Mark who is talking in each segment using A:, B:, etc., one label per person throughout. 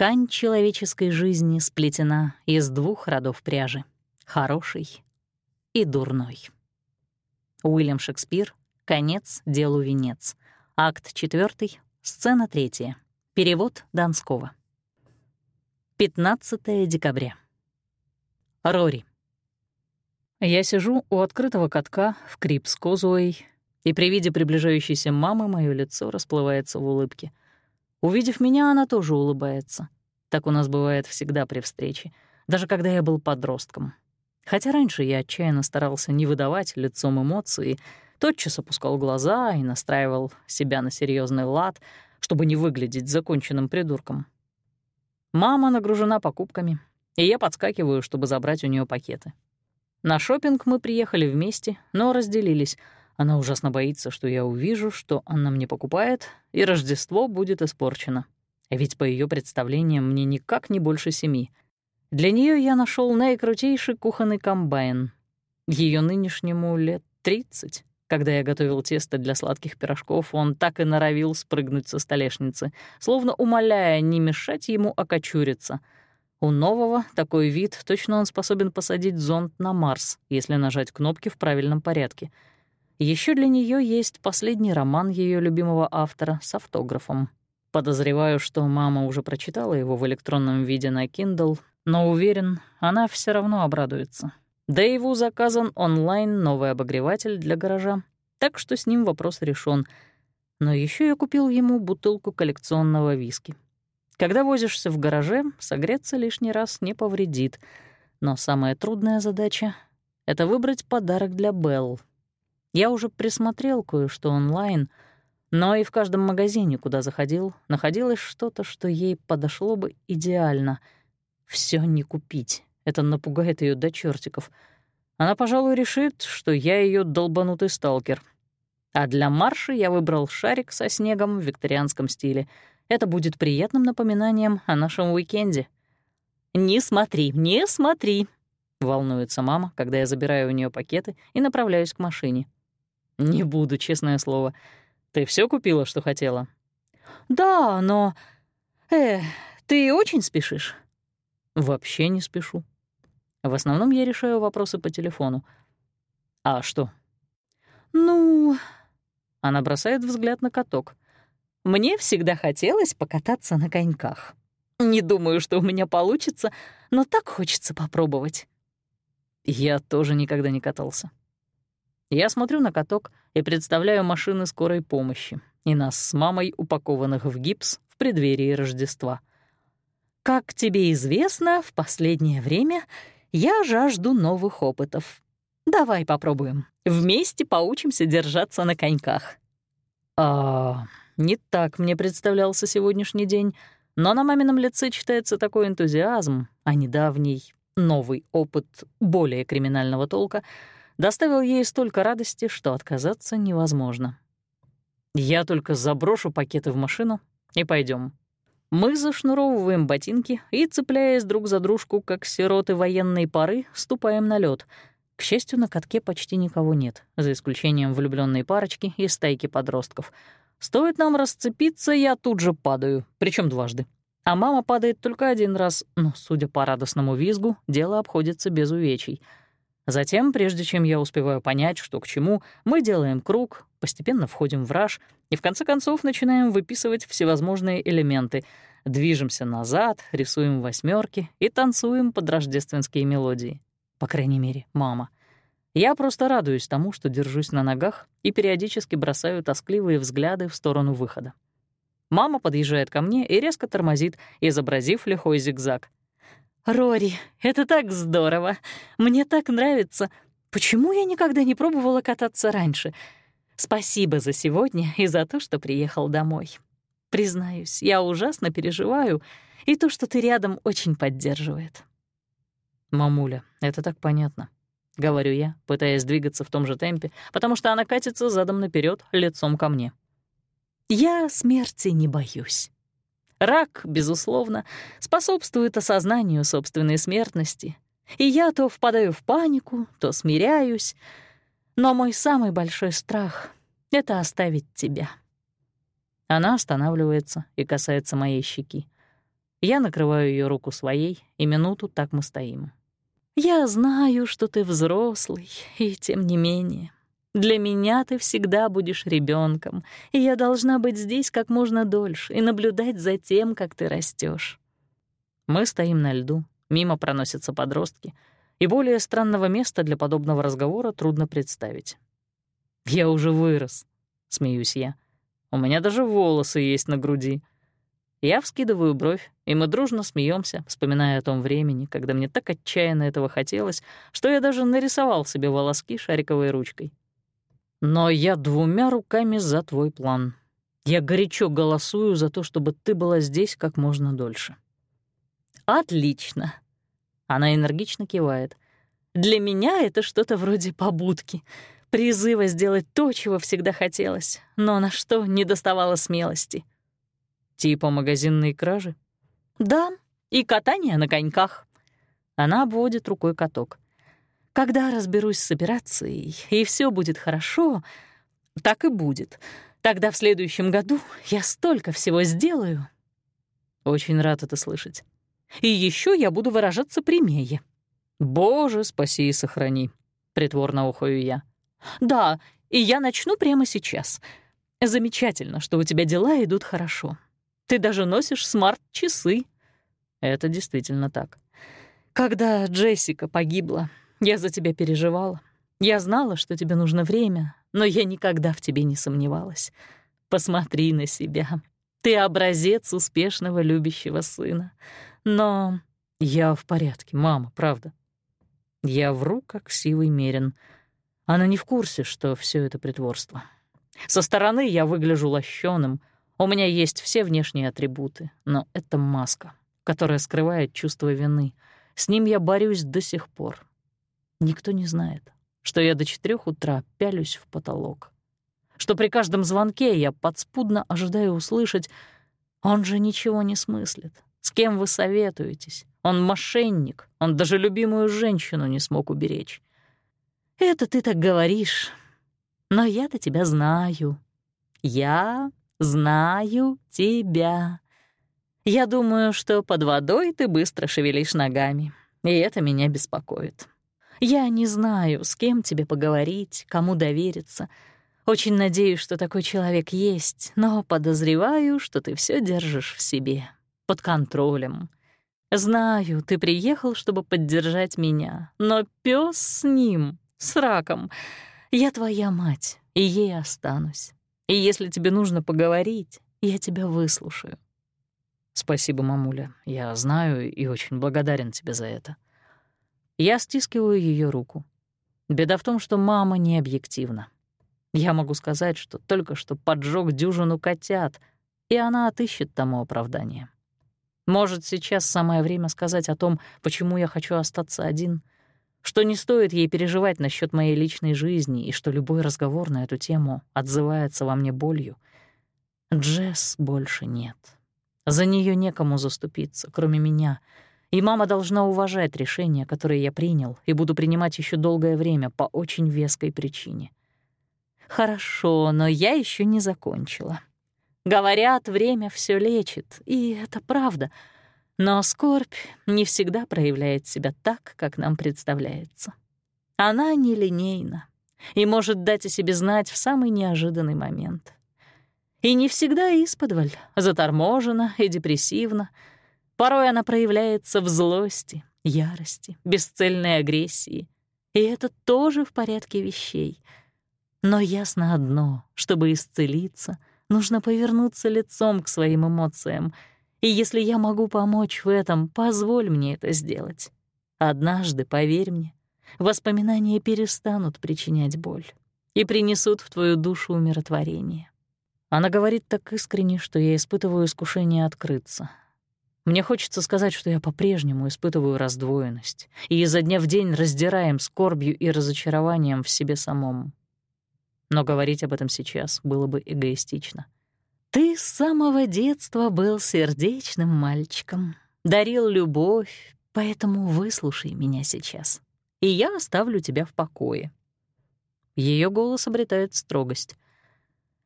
A: Ткань человеческой жизни сплетена из двух родов пряжи — хороший и дурной. Уильям Шекспир «Конец делу венец». Акт 4, сцена 3. Перевод Донского. 15 декабря. Рори. Я сижу у открытого катка в Крипс Козуэй, и при виде приближающейся мамы мое лицо расплывается в улыбке. Увидев меня, она тоже улыбается. Так у нас бывает всегда при встрече, даже когда я был подростком. Хотя раньше я отчаянно старался не выдавать лицом эмоции, тотчас опускал глаза и настраивал себя на серьезный лад, чтобы не выглядеть законченным придурком. Мама нагружена покупками, и я подскакиваю, чтобы забрать у нее пакеты. На шопинг мы приехали вместе, но разделились. Она ужасно боится, что я увижу, что она мне покупает, и Рождество будет испорчено. Ведь по ее представлениям мне никак не больше семи. Для нее я нашел наикрутейший кухонный комбайн. Ее нынешнему лет тридцать. Когда я готовил тесто для сладких пирожков, он так и норовил спрыгнуть со столешницы, словно умоляя не мешать ему окочуриться. У нового такой вид, точно он способен посадить зонд на Марс, если нажать кнопки в правильном порядке. Еще для нее есть последний роман ее любимого автора с автографом. Подозреваю, что мама уже прочитала его в электронном виде на Kindle, но уверен, она все равно обрадуется. Дэйву заказан онлайн новый обогреватель для гаража, так что с ним вопрос решен. Но еще я купил ему бутылку коллекционного виски. Когда возишься в гараже, согреться лишний раз не повредит. Но самая трудная задача — это выбрать подарок для Белл. Я уже присмотрел кое-что онлайн, но и в каждом магазине, куда заходил, находилось что-то, что ей подошло бы идеально. Все не купить. Это напугает ее до чертиков. Она, пожалуй, решит, что я ее долбанутый сталкер. А для марша я выбрал шарик со снегом в викторианском стиле. Это будет приятным напоминанием о нашем уикенде. «Не смотри, не смотри», — волнуется мама, когда я забираю у нее пакеты и направляюсь к машине. «Не буду, честное слово. Ты все купила, что хотела?» «Да, но... Э, ты очень спешишь?» «Вообще не спешу. В основном я решаю вопросы по телефону. А что? Ну, она бросает взгляд на каток. Мне всегда хотелось покататься на коньках. Не думаю, что у меня получится, но так хочется попробовать. Я тоже никогда не катался. Я смотрю на каток и представляю машины скорой помощи и нас с мамой, упакованных в гипс в преддверии Рождества. Как тебе известно, в последнее время я жажду новых опытов. Давай попробуем. Вместе поучимся держаться на коньках. А, не так мне представлялся сегодняшний день, но на мамином лице читается такой энтузиазм, а недавний новый опыт более криминального толка доставил ей столько радости, что отказаться невозможно. Я только заброшу пакеты в машину и пойдем. Мы зашнуровываем ботинки и, цепляясь друг за дружку, как сироты военной поры, ступаем на лед. К счастью, на катке почти никого нет, за исключением влюбленной парочки и стайки подростков. Стоит нам расцепиться, я тут же падаю, причем дважды. А мама падает только один раз, но, судя по радостному визгу, дело обходится без увечий — Затем, прежде чем я успеваю понять, что к чему, мы делаем круг, постепенно входим в раж и в конце концов начинаем выписывать всевозможные элементы, движемся назад, рисуем восьмерки и танцуем под рождественские мелодии. По крайней мере, мама. Я просто радуюсь тому, что держусь на ногах и периодически бросаю тоскливые взгляды в сторону выхода. Мама подъезжает ко мне и резко тормозит, изобразив лихой зигзаг — «Рори, это так здорово! Мне так нравится! Почему я никогда не пробовала кататься раньше? Спасибо за сегодня и за то, что приехал домой. Признаюсь, я ужасно переживаю, и то, что ты рядом, очень поддерживает». «Мамуля, это так понятно», — говорю я, пытаясь двигаться в том же темпе, потому что она катится задом наперед, лицом ко мне. «Я смерти не боюсь». Рак, безусловно, способствует осознанию собственной смертности, и я то впадаю в панику, то смиряюсь. Но мой самый большой страх — это оставить тебя. Она останавливается и касается моей щеки. Я накрываю ее руку своей, и минуту так мы стоим. «Я знаю, что ты взрослый, и тем не менее. Для меня ты всегда будешь ребенком, и я должна быть здесь как можно дольше и наблюдать за тем, как ты растешь. Мы стоим на льду, мимо проносятся подростки, и более странного места для подобного разговора трудно представить. «Я уже вырос», — смеюсь я. «У меня даже волосы есть на груди». Я вскидываю бровь, и мы дружно смеемся, вспоминая о том времени, когда мне так отчаянно этого хотелось, что я даже нарисовал себе волоски шариковой ручкой. Но я двумя руками за твой план. Я горячо голосую за то, чтобы ты была здесь как можно дольше. Отлично. Она энергично кивает. Для меня это что-то вроде побудки, призыва сделать то, чего всегда хотелось, но на что не доставало смелости. Типа магазинные кражи? Да, и катание на коньках. Она обводит рукой каток. Когда разберусь с операцией, и все будет хорошо, так и будет. Тогда в следующем году я столько всего сделаю. Очень рад это слышать. И еще я буду выражаться прямее. Боже, спаси и сохрани, притворно ухаю я. Да, и я начну прямо сейчас. Замечательно, что у тебя дела идут хорошо. Ты даже носишь смарт-часы. Это действительно так. Когда Джессика погибла, я за тебя переживала. Я знала, что тебе нужно время, но я никогда в тебе не сомневалась. Посмотри на себя. Ты образец успешного любящего сына. Но я в порядке, мама, правда. Я вру, как сивый мерин. Она не в курсе, что все это притворство. Со стороны я выгляжу лощеным. У меня есть все внешние атрибуты, но это маска, которая скрывает чувство вины. С ним я борюсь до сих пор. Никто не знает, что я до четырех утра пялюсь в потолок. Что при каждом звонке я подспудно ожидаю услышать «Он же ничего не смыслит. С кем вы советуетесь? Он мошенник. Он даже любимую женщину не смог уберечь». «Это ты так говоришь. Но я-то тебя знаю. Я знаю тебя. Я думаю, что под водой ты быстро шевелишь ногами, и это меня беспокоит. Я не знаю, с кем тебе поговорить, кому довериться. Очень надеюсь, что такой человек есть, но подозреваю, что ты все держишь в себе, под контролем. Знаю, ты приехал, чтобы поддержать меня, но пес с ним, с раком. Я твоя мать, и ей останусь. И если тебе нужно поговорить, я тебя выслушаю. Спасибо, мамуля. Я знаю и очень благодарен тебе за это. Я стискиваю ее руку. Беда в том, что мама не объективна. Я могу сказать, что только что поджег дюжину котят, и она отыщет тому оправдание. Может, сейчас самое время сказать о том, почему я хочу остаться один, что не стоит ей переживать насчет моей личной жизни и что любой разговор на эту тему отзывается во мне болью. Джесс больше нет. За нее некому заступиться, кроме меня — и мама должна уважать решение, которое я принял, и буду принимать еще долгое время по очень веской причине. Хорошо, но я еще не закончила. Говорят, время все лечит, и это правда. Но скорбь не всегда проявляет себя так, как нам представляется. Она нелинейна и может дать о себе знать в самый неожиданный момент. И не всегда исподволь, заторможена и депрессивна, Порой она проявляется в злости, ярости, бесцельной агрессии. И это тоже в порядке вещей. Но ясно одно, чтобы исцелиться, нужно повернуться лицом к своим эмоциям. И если я могу помочь в этом, позволь мне это сделать. Однажды, поверь мне, воспоминания перестанут причинять боль и принесут в твою душу умиротворение. Она говорит так искренне, что я испытываю искушение открыться, мне хочется сказать, что я по-прежнему испытываю раздвоенность и изо дня в день раздираем скорбью и разочарованием в себе самом. Но говорить об этом сейчас было бы эгоистично. Ты с самого детства был сердечным мальчиком, дарил любовь, поэтому выслушай меня сейчас, и я оставлю тебя в покое. Ее голос обретает строгость.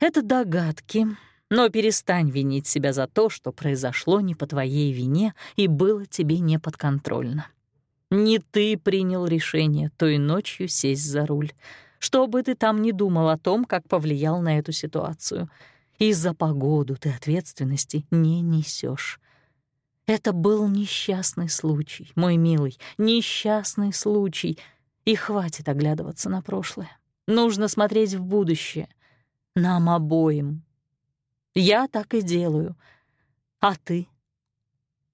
A: Это догадки, Но перестань винить себя за то, что произошло не по твоей вине и было тебе неподконтрольно. Не ты принял решение той ночью сесть за руль. Что бы ты там ни думал о том, как повлиял на эту ситуацию. И за погоду ты ответственности не несешь. Это был несчастный случай, мой милый, несчастный случай. И хватит оглядываться на прошлое. Нужно смотреть в будущее. Нам обоим. Я так и делаю. А ты?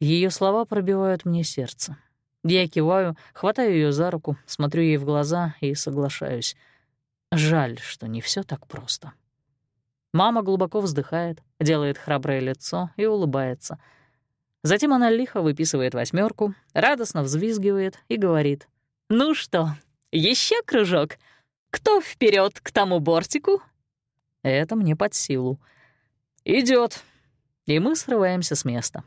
A: Ее слова пробивают мне сердце. Я киваю, хватаю ее за руку, смотрю ей в глаза и соглашаюсь. Жаль, что не все так просто. Мама глубоко вздыхает, делает храброе лицо и улыбается. Затем она лихо выписывает восьмерку, радостно взвизгивает и говорит. «Ну что, еще кружок? Кто вперед к тому бортику?» Это мне под силу. Идет. И мы срываемся с места.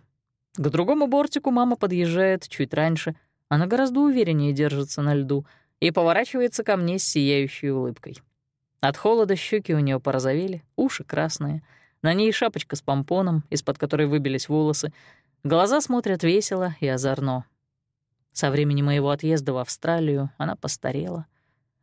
A: К другому бортику мама подъезжает чуть раньше. Она гораздо увереннее держится на льду и поворачивается ко мне с сияющей улыбкой. От холода щеки у нее порозовели, уши красные. На ней шапочка с помпоном, из-под которой выбились волосы. Глаза смотрят весело и озорно. Со времени моего отъезда в Австралию она постарела,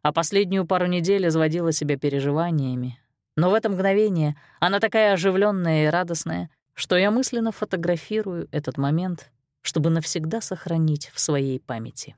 A: а последнюю пару недель изводила себя переживаниями, но в это мгновение она такая оживленная и радостная, что я мысленно фотографирую этот момент, чтобы навсегда сохранить в своей памяти.